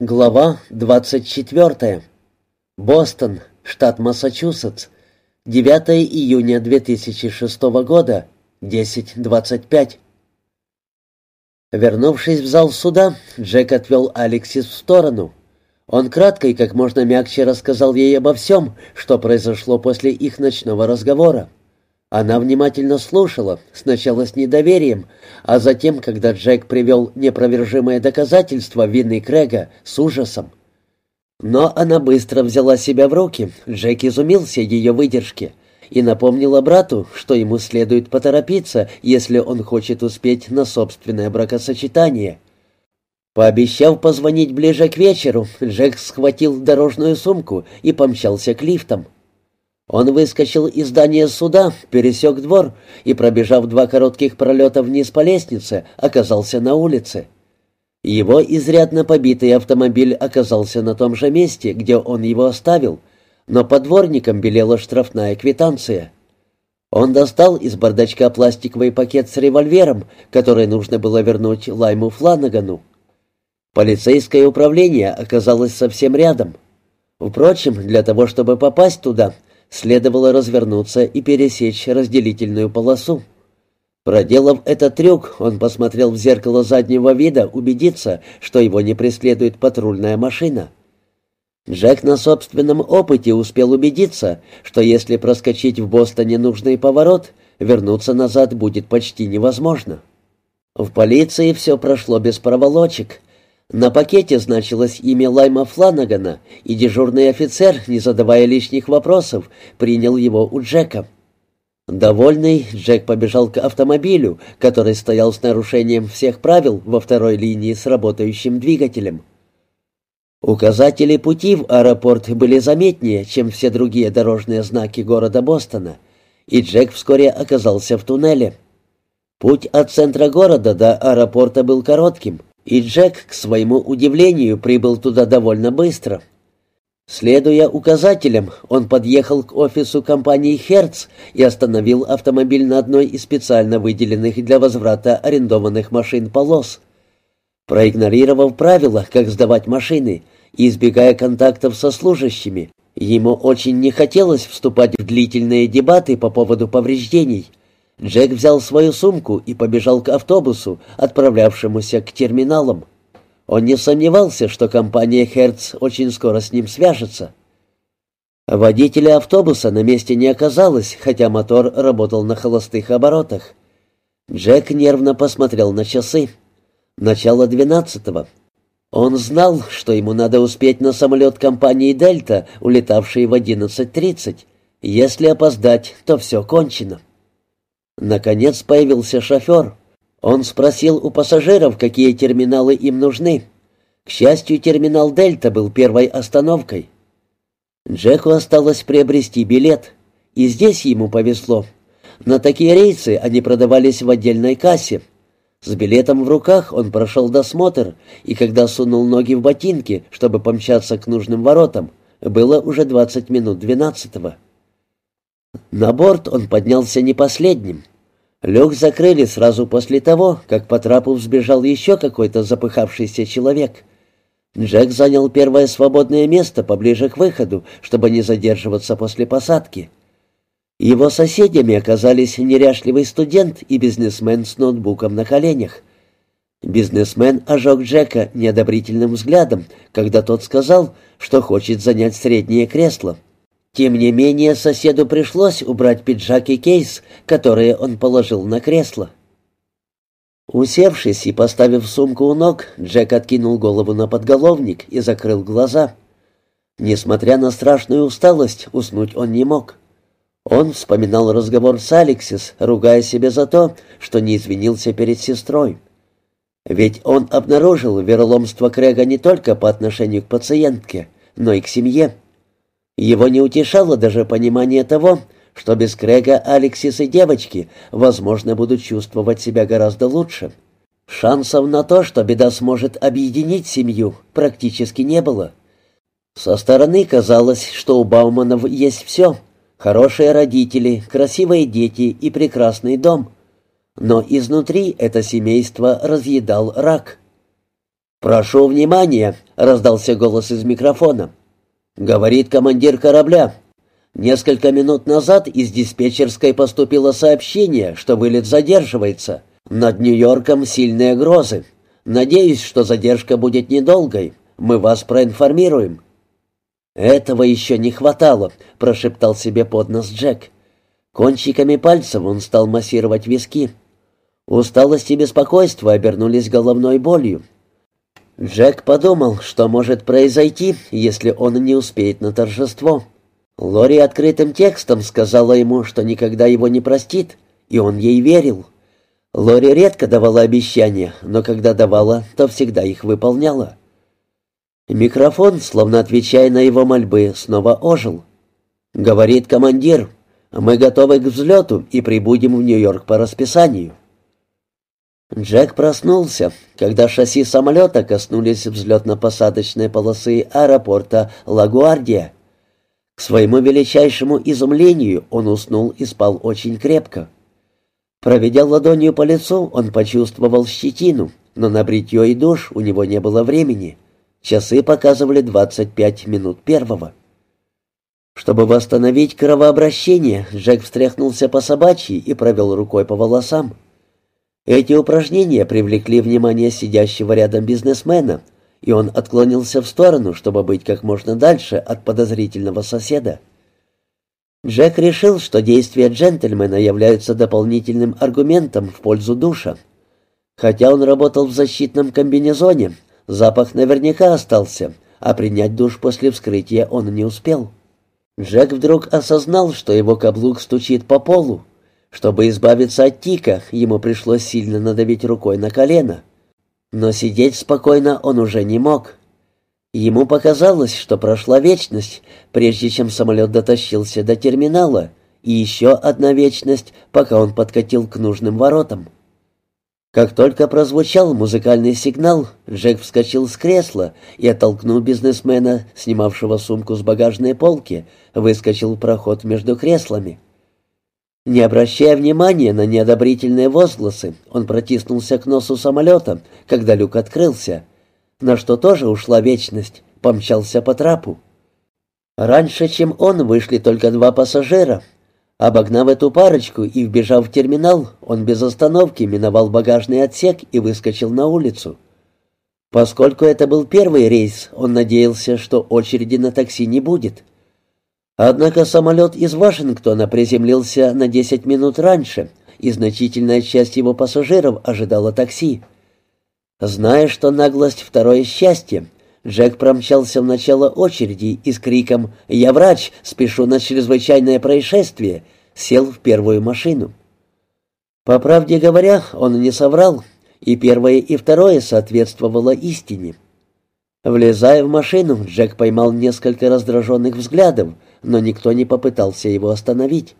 Глава 24. Бостон, штат Массачусетс. 9 июня 2006 года. 10.25. Вернувшись в зал суда, Джек отвел Алексис в сторону. Он кратко и как можно мягче рассказал ей обо всем, что произошло после их ночного разговора. Она внимательно слушала, сначала с недоверием, а затем, когда Джек привел непровержимое доказательство вины Крэга, с ужасом. Но она быстро взяла себя в руки, Джек изумился ее выдержке и напомнила брату, что ему следует поторопиться, если он хочет успеть на собственное бракосочетание. Пообещав позвонить ближе к вечеру, Джек схватил дорожную сумку и помчался к лифтам. Он выскочил из здания суда, пересек двор и, пробежав два коротких пролета вниз по лестнице, оказался на улице. Его изрядно побитый автомобиль оказался на том же месте, где он его оставил, но под дворником белела штрафная квитанция. Он достал из бардачка пластиковый пакет с револьвером, который нужно было вернуть Лайму Фланагану. Полицейское управление оказалось совсем рядом. Впрочем, для того, чтобы попасть туда, следовало развернуться и пересечь разделительную полосу. Проделав этот трюк, он посмотрел в зеркало заднего вида убедиться, что его не преследует патрульная машина. Джек на собственном опыте успел убедиться, что если проскочить в Бостоне нужный поворот, вернуться назад будет почти невозможно. В полиции все прошло без проволочек, на пакете значилось имя Лайма Фланагана, и дежурный офицер, не задавая лишних вопросов, принял его у Джека. Довольный, Джек побежал к автомобилю, который стоял с нарушением всех правил во второй линии с работающим двигателем. Указатели пути в аэропорт были заметнее, чем все другие дорожные знаки города Бостона, и Джек вскоре оказался в туннеле. Путь от центра города до аэропорта был коротким — и Джек, к своему удивлению, прибыл туда довольно быстро. Следуя указателям, он подъехал к офису компании «Херц» и остановил автомобиль на одной из специально выделенных для возврата арендованных машин полос. Проигнорировав правила, как сдавать машины, и избегая контактов со служащими, ему очень не хотелось вступать в длительные дебаты по поводу повреждений – Джек взял свою сумку и побежал к автобусу, отправлявшемуся к терминалам. Он не сомневался, что компания «Херц» очень скоро с ним свяжется. Водителя автобуса на месте не оказалось, хотя мотор работал на холостых оборотах. Джек нервно посмотрел на часы. Начало двенадцатого. Он знал, что ему надо успеть на самолет компании «Дельта», улетавший в одиннадцать тридцать. Если опоздать, то все кончено. Наконец появился шофер. Он спросил у пассажиров, какие терминалы им нужны. К счастью, терминал «Дельта» был первой остановкой. Джеку осталось приобрести билет, и здесь ему повезло. На такие рейсы они продавались в отдельной кассе. С билетом в руках он прошел досмотр, и когда сунул ноги в ботинки, чтобы помчаться к нужным воротам, было уже двадцать минут двенадцатого. На борт он поднялся не последним. Люк закрыли сразу после того, как по трапу взбежал еще какой-то запыхавшийся человек. Джек занял первое свободное место поближе к выходу, чтобы не задерживаться после посадки. Его соседями оказались неряшливый студент и бизнесмен с ноутбуком на коленях. Бизнесмен ожег Джека неодобрительным взглядом, когда тот сказал, что хочет занять среднее кресло. Тем не менее, соседу пришлось убрать пиджак и кейс, которые он положил на кресло. Усевшись и поставив сумку у ног, Джек откинул голову на подголовник и закрыл глаза. Несмотря на страшную усталость, уснуть он не мог. Он вспоминал разговор с Алексис, ругая себя за то, что не извинился перед сестрой. Ведь он обнаружил вероломство Крэга не только по отношению к пациентке, но и к семье. Его не утешало даже понимание того, что без Крэга Алексис и девочки, возможно, будут чувствовать себя гораздо лучше. Шансов на то, что беда сможет объединить семью, практически не было. Со стороны казалось, что у Бауманов есть все — хорошие родители, красивые дети и прекрасный дом. Но изнутри это семейство разъедал рак. «Прошу внимания!» — раздался голос из микрофона. «Говорит командир корабля. Несколько минут назад из диспетчерской поступило сообщение, что вылет задерживается. Над Нью-Йорком сильные грозы. Надеюсь, что задержка будет недолгой. Мы вас проинформируем». «Этого еще не хватало», — прошептал себе под нос Джек. Кончиками пальцев он стал массировать виски. Усталость и беспокойство обернулись головной болью. Джек подумал, что может произойти, если он не успеет на торжество. Лори открытым текстом сказала ему, что никогда его не простит, и он ей верил. Лори редко давала обещания, но когда давала, то всегда их выполняла. Микрофон, словно отвечая на его мольбы, снова ожил. «Говорит командир, мы готовы к взлету и прибудем в Нью-Йорк по расписанию». Джек проснулся, когда шасси самолета коснулись взлетно-посадочной полосы аэропорта Лагуардия. К своему величайшему изумлению он уснул и спал очень крепко. Проведя ладонью по лицу, он почувствовал щетину, но на бритье и душ у него не было времени. Часы показывали 25 минут первого. Чтобы восстановить кровообращение, Джек встряхнулся по собачьи и провел рукой по волосам. Эти упражнения привлекли внимание сидящего рядом бизнесмена, и он отклонился в сторону, чтобы быть как можно дальше от подозрительного соседа. Джек решил, что действия джентльмена являются дополнительным аргументом в пользу душа. Хотя он работал в защитном комбинезоне, запах наверняка остался, а принять душ после вскрытия он не успел. Джек вдруг осознал, что его каблук стучит по полу, чтобы избавиться от тика, ему пришлось сильно надавить рукой на колено. Но сидеть спокойно он уже не мог. Ему показалось, что прошла вечность, прежде чем самолет дотащился до терминала, и еще одна вечность, пока он подкатил к нужным воротам. Как только прозвучал музыкальный сигнал, Джек вскочил с кресла и, оттолкнув бизнесмена, снимавшего сумку с багажной полки, выскочил в проход между креслами. Не обращая внимания на неодобрительные возгласы, он протиснулся к носу самолета, когда люк открылся, на что тоже ушла вечность, помчался по трапу. Раньше, чем он, вышли только два пассажира. Обогнав эту парочку и вбежав в терминал, он без остановки миновал багажный отсек и выскочил на улицу. Поскольку это был первый рейс, он надеялся, что очереди на такси не будет. Однако самолет из Вашингтона приземлился на 10 минут раньше, и значительная часть его пассажиров ожидала такси. Зная, что наглость — второе счастье, Джек промчался в начало очереди и с криком «Я врач! Спешу на чрезвычайное происшествие!» сел в первую машину. По правде говоря, он не соврал, и первое и второе соответствовало истине. Влезая в машину, Джек поймал несколько раздраженных взглядов, но никто не попытался его остановить.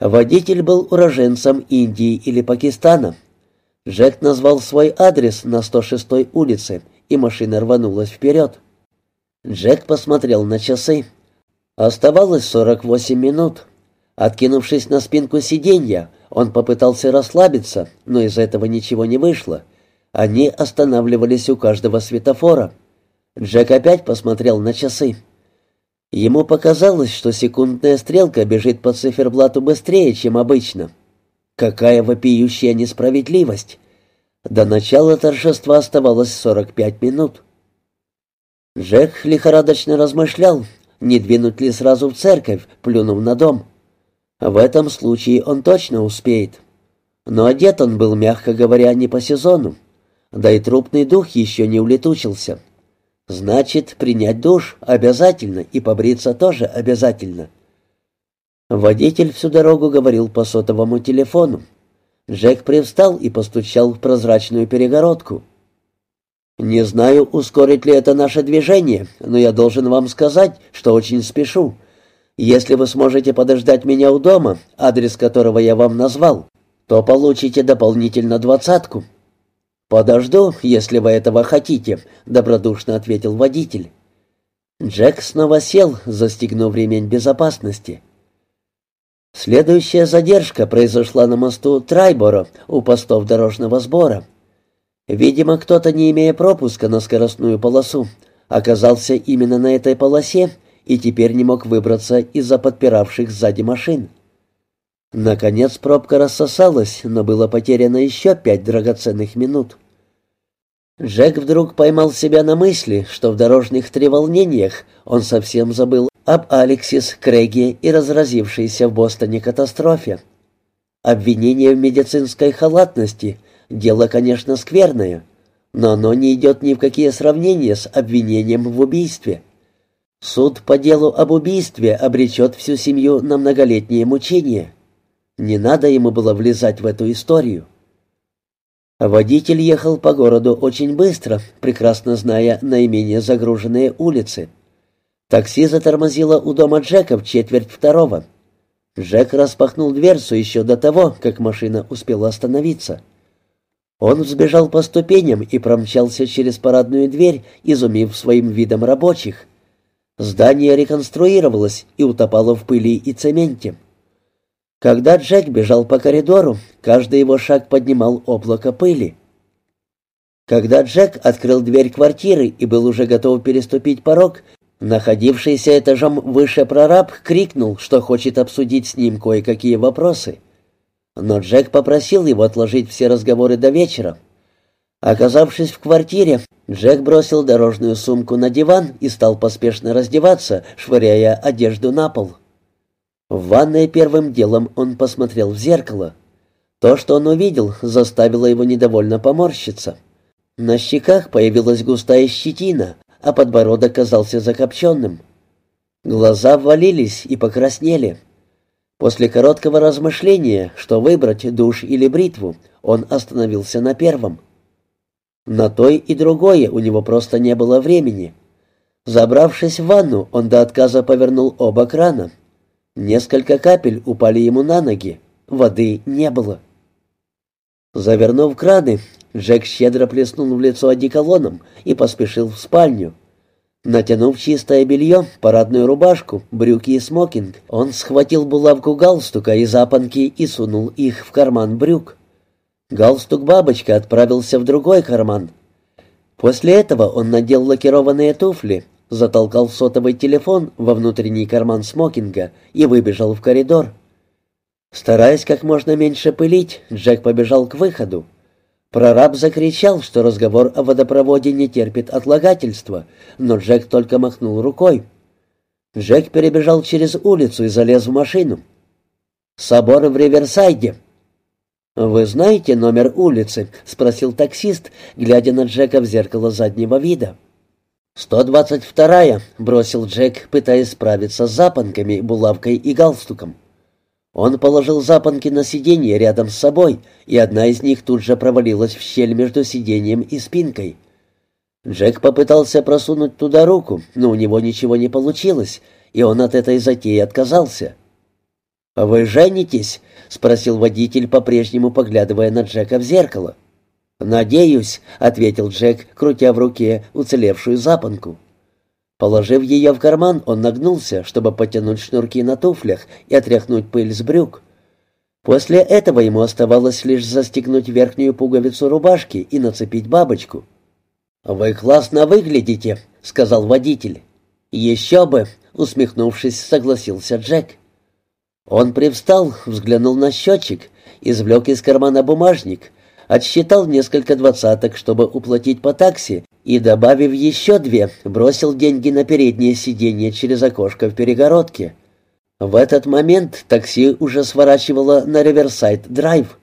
Водитель был уроженцем Индии или Пакистана. Джек назвал свой адрес на 106-й улице, и машина рванулась вперед. Джек посмотрел на часы. Оставалось 48 минут. Откинувшись на спинку сиденья, он попытался расслабиться, но из этого ничего не вышло. Они останавливались у каждого светофора. Джек опять посмотрел на часы. Ему показалось, что секундная стрелка бежит по циферблату быстрее, чем обычно. Какая вопиющая несправедливость! До начала торжества оставалось 45 минут. Джек лихорадочно размышлял, не двинуть ли сразу в церковь, плюнув на дом. В этом случае он точно успеет. Но одет он был, мягко говоря, не по сезону. Да и трупный дух еще не улетучился. Значит, принять душ обязательно и побриться тоже обязательно. Водитель всю дорогу говорил по сотовому телефону. Джек привстал и постучал в прозрачную перегородку. «Не знаю, ускорит ли это наше движение, но я должен вам сказать, что очень спешу. Если вы сможете подождать меня у дома, адрес которого я вам назвал, то получите дополнительно двадцатку». «Подожду, если вы этого хотите», — добродушно ответил водитель. Джек снова сел, застегнув ремень безопасности. Следующая задержка произошла на мосту Трайборо у постов дорожного сбора. Видимо, кто-то, не имея пропуска на скоростную полосу, оказался именно на этой полосе и теперь не мог выбраться из-за подпиравших сзади машин. Наконец пробка рассосалась, но было потеряно еще пять драгоценных минут. Джек вдруг поймал себя на мысли, что в дорожных треволнениях он совсем забыл об Алексис, Крэге и разразившейся в Бостоне катастрофе. Обвинение в медицинской халатности — дело, конечно, скверное, но оно не идет ни в какие сравнения с обвинением в убийстве. Суд по делу об убийстве обречет всю семью на многолетние мучения. Не надо ему было влезать в эту историю. Водитель ехал по городу очень быстро, прекрасно зная наименее загруженные улицы. Такси затормозило у дома Джека в четверть второго. Джек распахнул дверцу еще до того, как машина успела остановиться. Он взбежал по ступеням и промчался через парадную дверь, изумив своим видом рабочих. Здание реконструировалось и утопало в пыли и цементе. Когда Джек бежал по коридору, каждый его шаг поднимал облако пыли. Когда Джек открыл дверь квартиры и был уже готов переступить порог, находившийся этажом выше прораб крикнул, что хочет обсудить с ним кое-какие вопросы. Но Джек попросил его отложить все разговоры до вечера. Оказавшись в квартире, Джек бросил дорожную сумку на диван и стал поспешно раздеваться, швыряя одежду на пол. В ванной первым делом он посмотрел в зеркало. То, что он увидел, заставило его недовольно поморщиться. На щеках появилась густая щетина, а подбородок казался закопченным. Глаза ввалились и покраснели. После короткого размышления, что выбрать, душ или бритву, он остановился на первом. На той и другое у него просто не было времени. Забравшись в ванну, он до отказа повернул оба крана — Несколько капель упали ему на ноги. Воды не было. Завернув краны, Джек щедро плеснул в лицо одеколоном и поспешил в спальню. Натянув чистое белье, парадную рубашку, брюки и смокинг, он схватил булавку галстука и запонки и сунул их в карман брюк. Галстук-бабочка отправился в другой карман. После этого он надел лакированные туфли, затолкал сотовый телефон во внутренний карман смокинга и выбежал в коридор. Стараясь как можно меньше пылить, Джек побежал к выходу. Прораб закричал, что разговор о водопроводе не терпит отлагательства, но Джек только махнул рукой. Джек перебежал через улицу и залез в машину. «Собор в Риверсайде». «Вы знаете номер улицы?» — спросил таксист, глядя на Джека в зеркало заднего вида. «Сто двадцать вторая», — бросил Джек, пытаясь справиться с запонками, булавкой и галстуком. Он положил запонки на сиденье рядом с собой, и одна из них тут же провалилась в щель между сиденьем и спинкой. Джек попытался просунуть туда руку, но у него ничего не получилось, и он от этой затеи отказался. «Вы женитесь?» — спросил водитель, по-прежнему поглядывая на Джека в зеркало. — «Надеюсь», — ответил Джек, крутя в руке уцелевшую запонку. Положив ее в карман, он нагнулся, чтобы потянуть шнурки на туфлях и отряхнуть пыль с брюк. После этого ему оставалось лишь застегнуть верхнюю пуговицу рубашки и нацепить бабочку. «Вы классно выглядите», — сказал водитель. «Еще бы», — усмехнувшись, согласился Джек. Он привстал, взглянул на счетчик, извлек из кармана бумажник, отсчитал несколько двадцаток, чтобы уплатить по такси, и, добавив еще две, бросил деньги на переднее сиденье через окошко в перегородке. В этот момент такси уже сворачивало на Риверсайд-драйв.